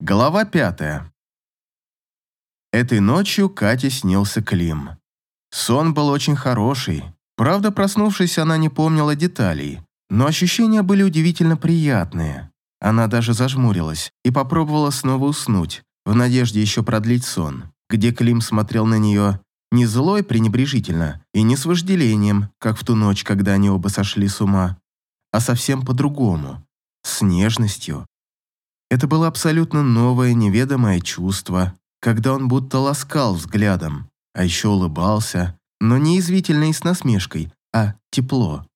Глава пятая. Этой ночью Кате снился Клим. Сон был очень хороший. Правда, проснувшись, она не помнила деталей, но ощущения были удивительно приятные. Она даже зажмурилась и попробовала снова уснуть, в надежде еще продлить сон, где Клим смотрел на нее не злой пренебрежительно и не с вожделением, как в ту ночь, когда они оба сошли с ума, а совсем по-другому, с нежностью, это было абсолютно новое, неведомое чувство, когда он будто ласкал взглядом, а еще улыбался, но не извительно и с насмешкой, а тепло.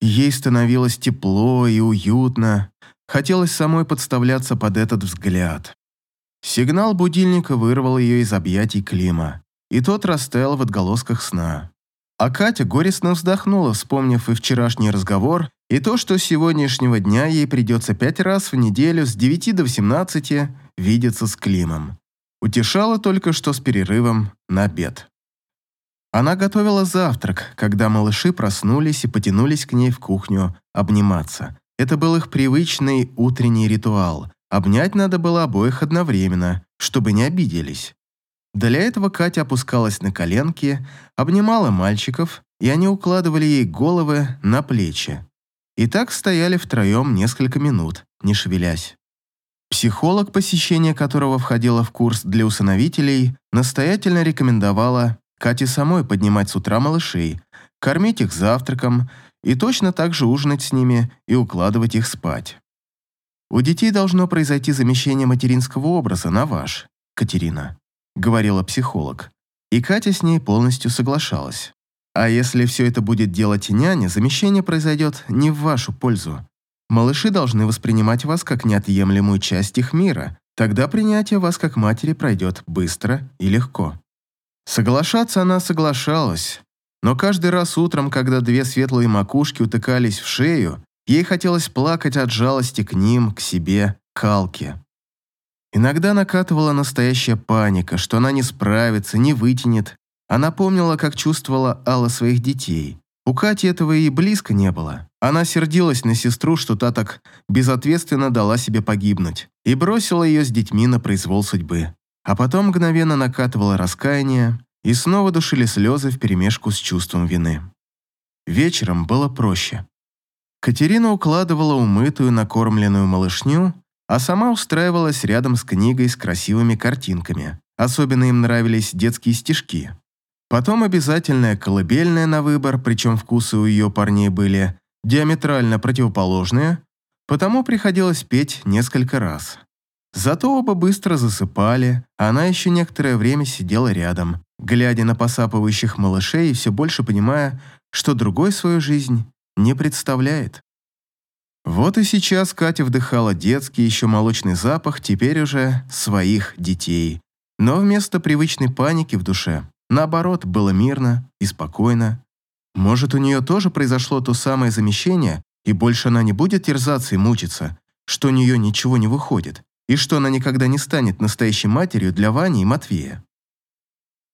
Ей становилось тепло и уютно, хотелось самой подставляться под этот взгляд. Сигнал будильника вырвал ее из объятий Клима, и тот растаял в отголосках сна. А Катя горестно вздохнула, вспомнив и вчерашний разговор, и то, что с сегодняшнего дня ей придется пять раз в неделю с 9 до 18 видеться с Климом. Утешала только что с перерывом на обед. Она готовила завтрак, когда малыши проснулись и потянулись к ней в кухню обниматься. Это был их привычный утренний ритуал. Обнять надо было обоих одновременно, чтобы не обиделись. Для этого Катя опускалась на коленки, обнимала мальчиков, и они укладывали ей головы на плечи. И так стояли втроем несколько минут, не шевелясь. Психолог, посещение которого входило в курс для усыновителей, настоятельно рекомендовала Кате самой поднимать с утра малышей, кормить их завтраком и точно так же ужинать с ними и укладывать их спать. «У детей должно произойти замещение материнского образа на ваш, Катерина», говорила психолог, и Катя с ней полностью соглашалась. А если все это будет делать няня, замещение произойдет не в вашу пользу. Малыши должны воспринимать вас как неотъемлемую часть их мира. Тогда принятие вас как матери пройдет быстро и легко. Соглашаться она соглашалась, но каждый раз утром, когда две светлые макушки утыкались в шею, ей хотелось плакать от жалости к ним, к себе, к Алке. Иногда накатывала настоящая паника, что она не справится, не вытянет, она помнила, как чувствовала Алла своих детей. У Кати этого и близко не было. Она сердилась на сестру, что та так безответственно дала себе погибнуть, и бросила ее с детьми на произвол судьбы. А потом мгновенно накатывало раскаяние, и снова душили слезы вперемешку с чувством вины. Вечером было проще. Катерина укладывала умытую, накормленную малышню, а сама устраивалась рядом с книгой с красивыми картинками. Особенно им нравились детские стишки. Потом обязательная колыбельная на выбор, причем вкусы у ее парней были диаметрально противоположные, потому приходилось петь несколько раз. Зато оба быстро засыпали, а она еще некоторое время сидела рядом, глядя на посапывающих малышей и все больше понимая, что другой свою жизнь не представляет. Вот и сейчас Катя вдыхала детский, еще молочный запах, теперь уже своих детей. Но вместо привычной паники в душе Наоборот, было мирно и спокойно. Может, у нее тоже произошло то самое замещение, и больше она не будет терзаться и мучиться, что у нее ничего не выходит, и что она никогда не станет настоящей матерью для Вани и Матвея.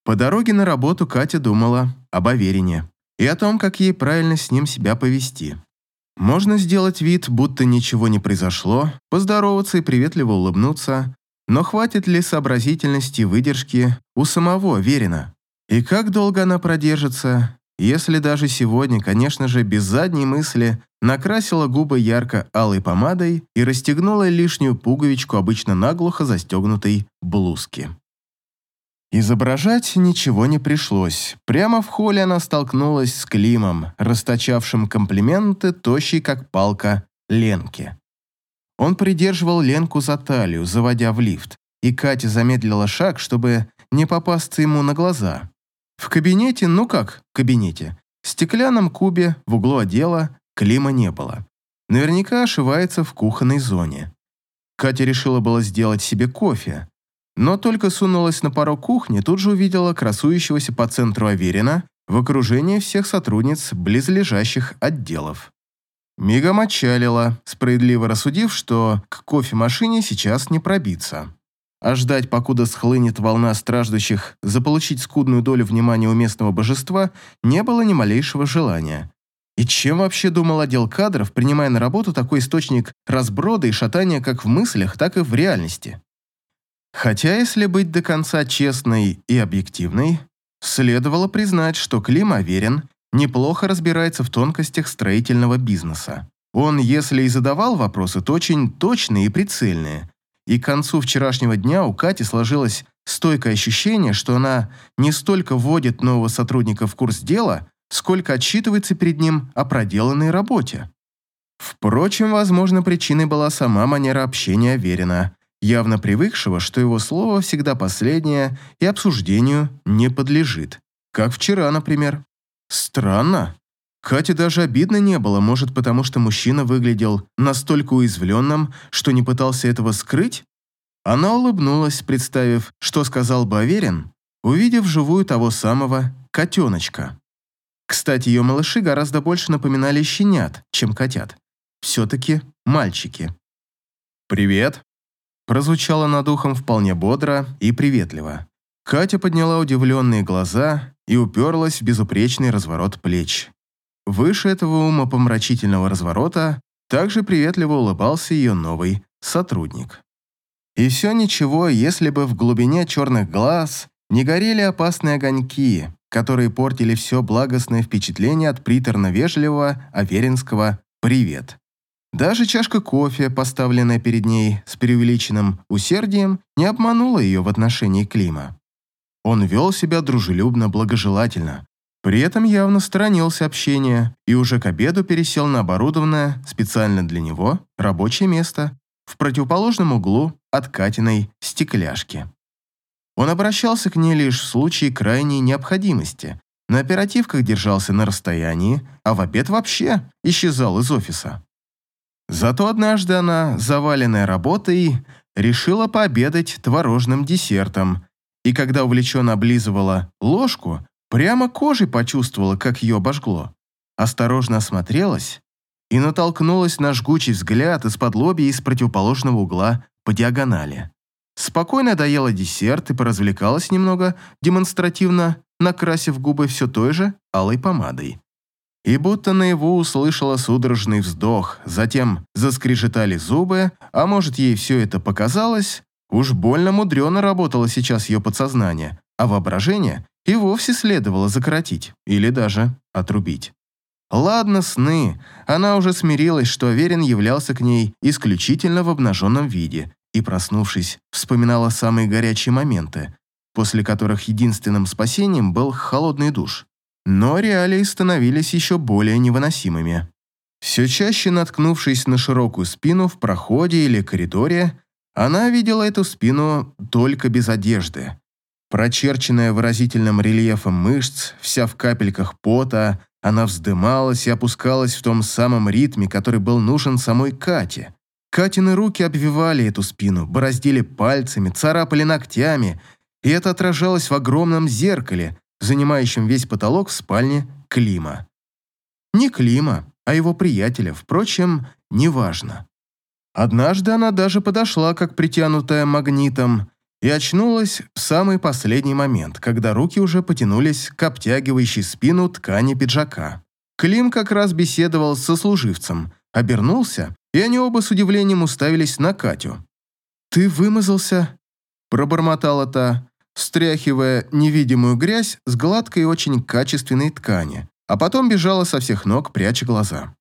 По дороге на работу Катя думала об Аверине и о том, как ей правильно с ним себя повести. Можно сделать вид, будто ничего не произошло, поздороваться и приветливо улыбнуться, но хватит ли сообразительности и выдержки у самого Аверина? И как долго она продержится, если даже сегодня, конечно же, без задней мысли, накрасила губы ярко-алой помадой и расстегнула лишнюю пуговичку обычно наглухо застегнутой блузки. Изображать ничего не пришлось. Прямо в холле она столкнулась с Климом, расточавшим комплименты, тощей как палка, Ленке. Он придерживал Ленку за талию, заводя в лифт, и Катя замедлила шаг, чтобы не попасться ему на глаза. В кабинете, ну как в кабинете, в стеклянном кубе в углу отдела Клима не было. Наверняка ошивается в кухонной зоне. Катя решила было сделать себе кофе, но только сунулась на порог кухни, тут же увидела красующегося по центру Аверина в окружении всех сотрудниц близлежащих отделов. Мигом отчалила, справедливо рассудив, что к кофемашине сейчас не пробиться а ждать, покуда схлынет волна страждущих заполучить скудную долю внимания у местного божества, не было ни малейшего желания. И чем вообще думал отдел кадров, принимая на работу такой источник разброда и шатания как в мыслях, так и в реальности? Хотя, если быть до конца честной и объективной, следовало признать, что Клим Аверин неплохо разбирается в тонкостях строительного бизнеса. Он, если и задавал вопросы, то очень точные и прицельные. И к концу вчерашнего дня у Кати сложилось стойкое ощущение, что она не столько вводит нового сотрудника в курс дела, сколько отчитывается перед ним о проделанной работе. Впрочем, возможно, причиной была сама манера общения Верина, явно привыкшего, что его слово всегда последнее и обсуждению не подлежит. Как вчера, например. Странно. Кате даже обидно не было, может, потому что мужчина выглядел настолько уязвленным, что не пытался этого скрыть? Она улыбнулась, представив, что сказал бы Аверин, увидев живую того самого котеночка. Кстати, ее малыши гораздо больше напоминали щенят, чем котят. Все-таки мальчики. «Привет!» Прозвучало над ухом вполне бодро и приветливо. Катя подняла удивленные глаза и уперлась в безупречный разворот плеч. Выше этого умопомрачительного разворота также приветливо улыбался ее новый сотрудник. И все ничего, если бы в глубине черных глаз не горели опасные огоньки, которые портили все благостное впечатление от приторно-вежливого аверинского «привет». Даже чашка кофе, поставленная перед ней с преувеличенным усердием, не обманула ее в отношении Клима. Он вел себя дружелюбно-благожелательно, при этом явно сторонился общения и уже к обеду пересел на оборудованное специально для него рабочее место в противоположном углу от Катиной стекляшки. Он обращался к ней лишь в случае крайней необходимости, на оперативках держался на расстоянии, а в обед вообще исчезал из офиса. Зато однажды она, заваленная работой, решила пообедать творожным десертом, и когда увлеченно облизывала ложку, прямо кожей почувствовала, как ее обожгло. Осторожно осмотрелась и натолкнулась на жгучий взгляд из-под лоби из противоположного угла по диагонали. Спокойно доела десерт и поразвлекалась немного, демонстративно накрасив губы все той же алой помадой и будто на его услышала судорожный вздох, затем заскрежетали зубы, а может ей все это показалось, уж больно мудрено работало сейчас ее подсознание, а воображение и вовсе следовало закоротить или даже отрубить. Ладно, сны, она уже смирилась, что Аверин являлся к ней исключительно в обнаженном виде и, проснувшись, вспоминала самые горячие моменты, после которых единственным спасением был холодный душ. Но реалии становились еще более невыносимыми. Все чаще наткнувшись на широкую спину в проходе или коридоре, она видела эту спину только без одежды. Прочерченная выразительным рельефом мышц, вся в капельках пота, она вздымалась и опускалась в том самом ритме, который был нужен самой Кате. Катины руки обвивали эту спину, бороздили пальцами, царапали ногтями, и это отражалось в огромном зеркале, занимающим весь потолок в спальне Клима. Не Клима, а его приятеля, впрочем, неважно. Однажды она даже подошла, как притянутая магнитом, и очнулась в самый последний момент, когда руки уже потянулись к обтягивающей спину ткани пиджака. Клим как раз беседовал со служивцем, обернулся, и они оба с удивлением уставились на Катю. «Ты вымазался?» – пробормотала та, стряхивая невидимую грязь с гладкой и очень качественной ткани, а потом бежала со всех ног, пряча глаза.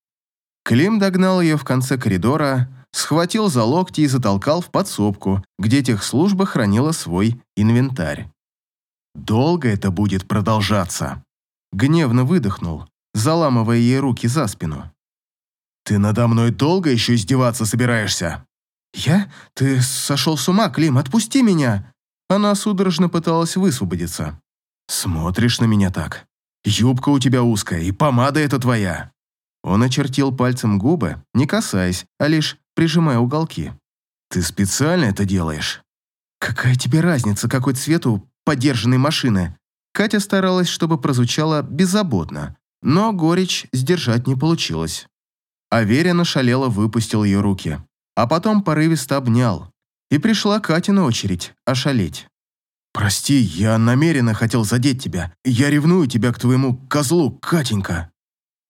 Клим догнал ее в конце коридора, схватил за локти и затолкал в подсобку, где техслужба хранила свой инвентарь. «Долго это будет продолжаться?» Гневно выдохнул, заламывая ей руки за спину. «Ты надо мной долго еще издеваться собираешься?» «Я? Ты сошел с ума, Клим, отпусти меня!» Она судорожно пыталась высвободиться. «Смотришь на меня так. Юбка у тебя узкая, и помада эта твоя». Он очертил пальцем губы, не касаясь, а лишь прижимая уголки. «Ты специально это делаешь?» «Какая тебе разница, какой цвет у подержанной машины?» Катя старалась, чтобы прозвучало беззаботно, но горечь сдержать не получилось. Аверина шалела выпустил ее руки, а потом порывисто обнял, и пришла Катина очередь ошалеть. «Прости, я намеренно хотел задеть тебя. Я ревную тебя к твоему козлу, Катенька».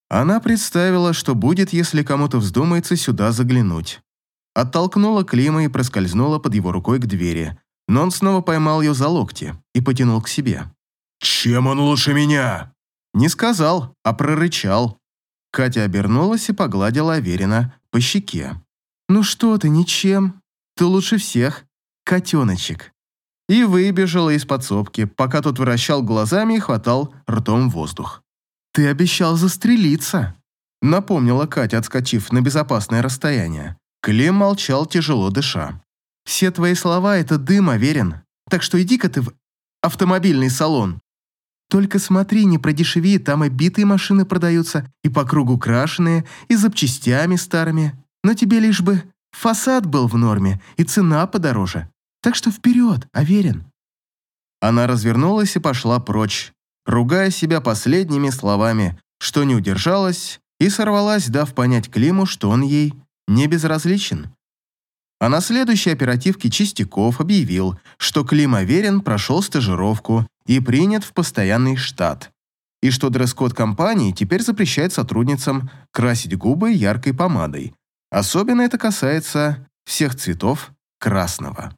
Она представила, что будет, если кому-то вздумается сюда заглянуть. Оттолкнула Клима и проскользнула под его рукой к двери, но он снова поймал ее за локти и потянул к себе. «Чем он лучше меня?» Не сказал, а прорычал. Катя обернулась и погладила Аверина по щеке. «Ну что ты, ничем. Ты лучше всех, котеночек». И выбежала из подсобки, пока тот вращал глазами и хватал ртом воздух. «Ты обещал застрелиться», — напомнила Катя, отскочив на безопасное расстояние. Клим молчал, тяжело дыша. «Все твои слова — это дым, Аверин, так что иди-ка ты в автомобильный салон. Только смотри, не продешеви, там и битые машины продаются, и по кругу крашеные, и запчастями старыми. Но тебе лишь бы фасад был в норме, и цена подороже. Так что вперед, Аверин». Она развернулась и пошла прочь, ругая себя последними словами, что не удержалась и сорвалась, дав понять Климу, что он ей не безразличен. А на следующей оперативке Чистяков объявил, что Клим Аверин прошел стажировку и принят в постоянный штат, и что дресс-код компании теперь запрещает сотрудницам красить губы яркой помадой. Особенно это касается всех цветов красного.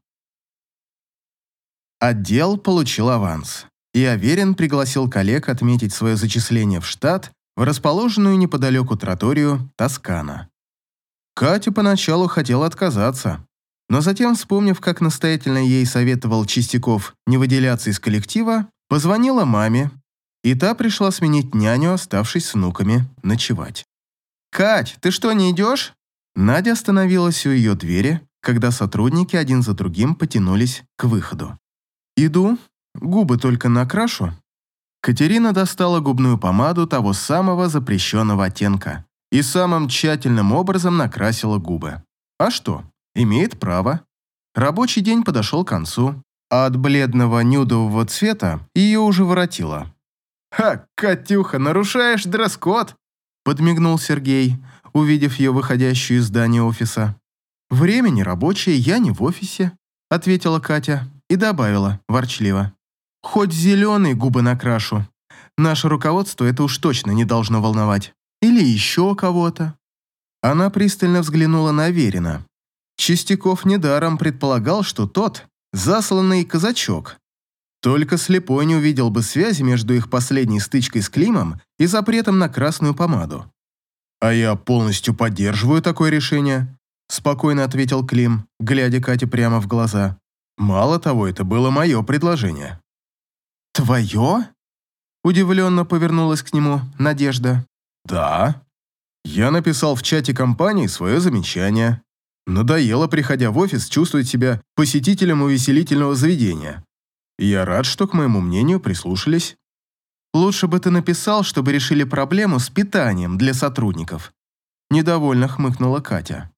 Отдел получил аванс, и Аверин пригласил коллег отметить свое зачисление в штат в расположенную неподалеку троторию Тоскана. Катя поначалу хотела отказаться, но затем, вспомнив, как настоятельно ей советовал Чистяков не выделяться из коллектива, позвонила маме, и та пришла сменить няню, оставшись с внуками, ночевать. «Кать, ты что, не идешь?» Надя остановилась у ее двери, когда сотрудники один за другим потянулись к выходу. «Иду, губы только накрашу». Катерина достала губную помаду того самого запрещенного оттенка и самым тщательным образом накрасила губы. А что? Имеет право. Рабочий день подошел к концу, а от бледного нюдового цвета ее уже воротило. «Ха, Катюха, нарушаешь дресс-код!» подмигнул Сергей, увидев ее выходящую из здания офиса. «Время не рабочее, я не в офисе», ответила Катя и добавила ворчливо. «Хоть зеленые губы накрашу. Наше руководство это уж точно не должно волновать. Или еще кого-то». Она пристально взглянула на Аверина, Чистяков недаром предполагал, что тот – засланный казачок. Только слепой не увидел бы связи между их последней стычкой с Климом и запретом на красную помаду. «А я полностью поддерживаю такое решение», – спокойно ответил Клим, глядя Кате прямо в глаза. «Мало того, это было мое предложение». «Твое?» – удивленно повернулась к нему Надежда. «Да. Я написал в чате компании свое замечание. Надоело, приходя в офис, чувствовать себя посетителем увеселительного заведения. И я рад, что к моему мнению прислушались. Лучше бы ты написал, чтобы решили проблему с питанием для сотрудников. Недовольно хмыкнула Катя.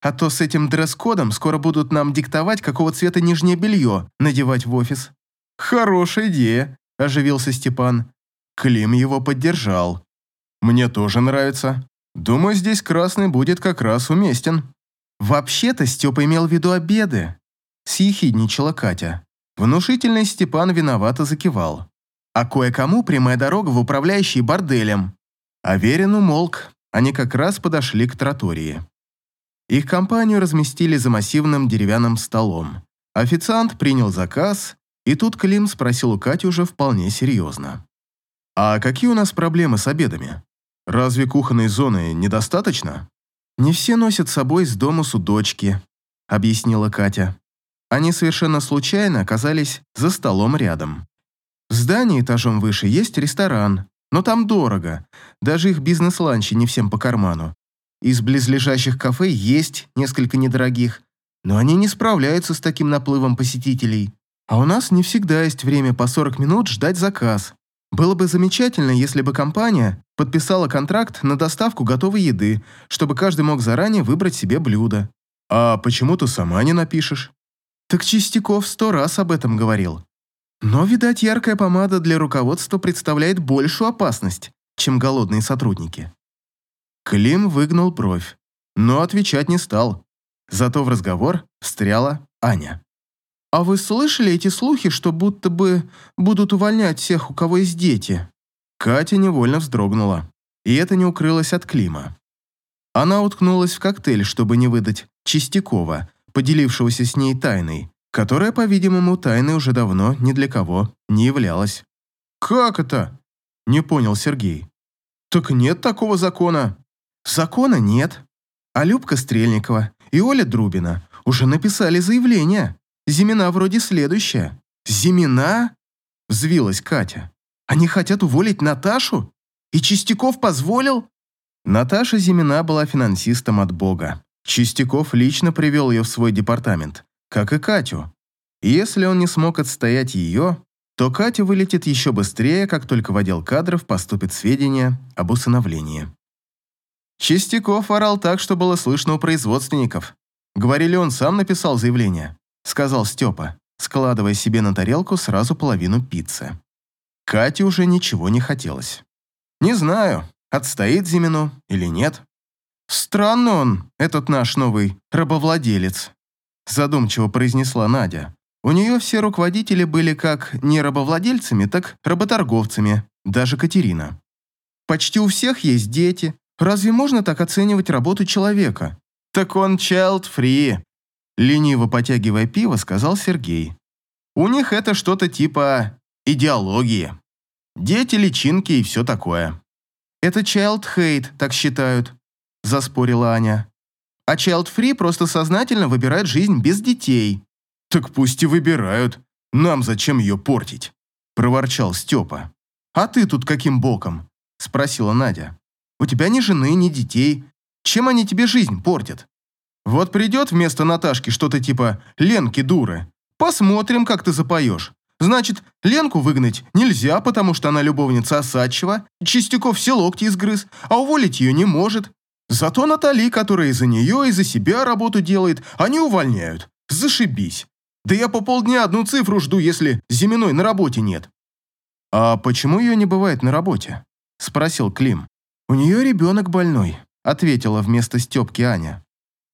А то с этим дресс-кодом скоро будут нам диктовать, какого цвета нижнее белье надевать в офис. Хорошая идея, оживился Степан. Клим его поддержал. Мне тоже нравится. Думаю, здесь красный будет как раз уместен. «Вообще-то Степа имел в виду обеды», – съехидничала Катя. Внушительный Степан виновато закивал. А кое-кому прямая дорога в управляющий борделем. Аверин умолк, они как раз подошли к тротории. Их компанию разместили за массивным деревянным столом. Официант принял заказ, и тут Клим спросил у Кати уже вполне серьезно. «А какие у нас проблемы с обедами? Разве кухонной зоны недостаточно?» «Не все носят с собой с дома судочки», — объяснила Катя. Они совершенно случайно оказались за столом рядом. В здании этажом выше есть ресторан, но там дорого, даже их бизнес-ланчи не всем по карману. Из близлежащих кафе есть несколько недорогих, но они не справляются с таким наплывом посетителей. А у нас не всегда есть время по 40 минут ждать заказ. Было бы замечательно, если бы компания подписала контракт на доставку готовой еды, чтобы каждый мог заранее выбрать себе блюдо. А почему ты сама не напишешь? Так Чистяков сто раз об этом говорил. Но, видать, яркая помада для руководства представляет большую опасность, чем голодные сотрудники. Клим выгнул бровь, но отвечать не стал. Зато в разговор встряла Аня. «А вы слышали эти слухи, что будто бы будут увольнять всех, у кого есть дети?» Катя невольно вздрогнула. и это не укрылось от Клима. Она уткнулась в коктейль, чтобы не выдать Чистякова, поделившегося с ней тайной, которая, по-видимому, тайной уже давно ни для кого не являлась. «Как это?» – не понял Сергей. «Так нет такого закона». «Закона нет. А Любка Стрельникова и Оля Друбина уже написали заявление. Зимина вроде следующая». «Зимина?» – взвилась Катя. «Они хотят уволить Наташу? И Чистяков позволил?» Наташа Зимина была финансистом от Бога. Чистяков лично привел ее в свой департамент, как и Катю. Если он не смог отстоять ее, то Катя вылетит еще быстрее, как только в отдел кадров поступит сведения об усыновлении. Чистяков орал так, что было слышно у производственников. Говорили, он сам написал заявление, сказал Степа, складывая себе на тарелку сразу половину пиццы. Кате уже ничего не хотелось. Не знаю, отстоит Зимину или нет. Странно он, этот наш новый рабовладелец, задумчиво произнесла Надя. У нее все руководители были как не рабовладельцами, так работорговцами, даже Катерина. Почти у всех есть дети. Разве можно так оценивать работу человека? Так он child-free. Лениво потягивая пиво, сказал Сергей. У них это что-то типа идеологии. Дети, личинки и все такое. Это child-hate, так считают, заспорила Аня. А child-free просто сознательно выбирает жизнь без детей. «Так пусть и выбирают. Нам зачем ее портить?» – проворчал Степа. «А ты тут каким боком?» – спросила Надя. «У тебя ни жены, ни детей. Чем они тебе жизнь портят? Вот придет вместо Наташки что-то типа «Ленки дуры». Посмотрим, как ты запоешь. Значит, Ленку выгнать нельзя, потому что она любовница Осадчева, Чистяков все локти изгрыз, а уволить ее не может. Зато Натали, которая из-за нее и за себя работу делает, они увольняют. Зашибись. Да я по полдня одну цифру жду, если Зиминой на работе нет». «А почему ее не бывает на работе?» – спросил Клим. «У нее ребенок больной», – ответила вместо Степки Аня.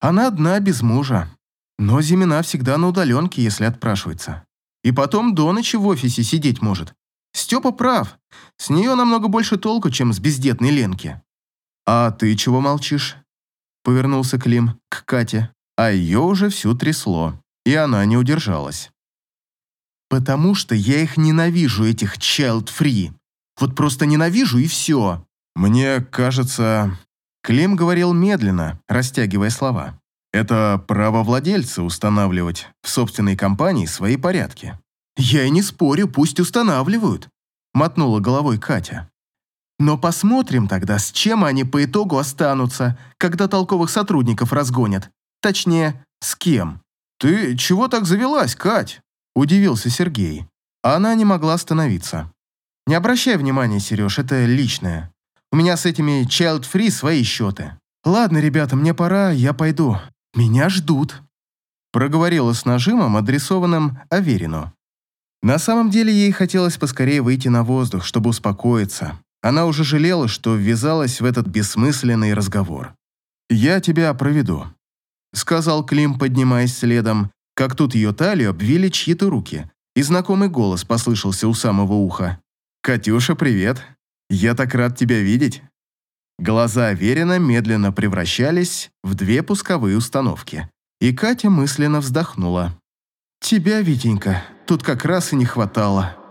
«Она одна, без мужа. Но Зимина всегда на удаленке, если отпрашивается. И потом до ночи в офисе сидеть может. Степа прав. С нее намного больше толку, чем с бездетной Ленки». «А ты чего молчишь?» – повернулся Клим к Кате, а ее уже всю трясло и она не удержалась. «Потому что я их ненавижу, этих child-free. Вот просто ненавижу и все. Мне кажется...» Клим говорил медленно, растягивая слова. «Это право владельца устанавливать в собственной компании свои порядки». «Я и не спорю, пусть устанавливают», — мотнула головой Катя. «Но посмотрим тогда, с чем они по итогу останутся, когда толковых сотрудников разгонят. Точнее, с кем». «Ты чего так завелась, Кать?» – удивился Сергей. Она не могла остановиться. «Не обращай внимания, Сереж, это личное. У меня с этими child-free свои счеты. Ладно, ребята, мне пора, я пойду. Меня ждут». Проговорила с нажимом, адресованным Аверину. На самом деле ей хотелось поскорее выйти на воздух, чтобы успокоиться. Она уже жалела, что ввязалась в этот бессмысленный разговор. «Я тебя проведу», сказал Клим, поднимаясь следом, как тут ее талию обвили чьи-то руки, и знакомый голос послышался у самого уха. «Катюша, привет! Я так рад тебя видеть!» Глаза Аверина медленно превращались в две пусковые установки, и Катя мысленно вздохнула. «Тебя, Витенька, тут как раз и не хватало».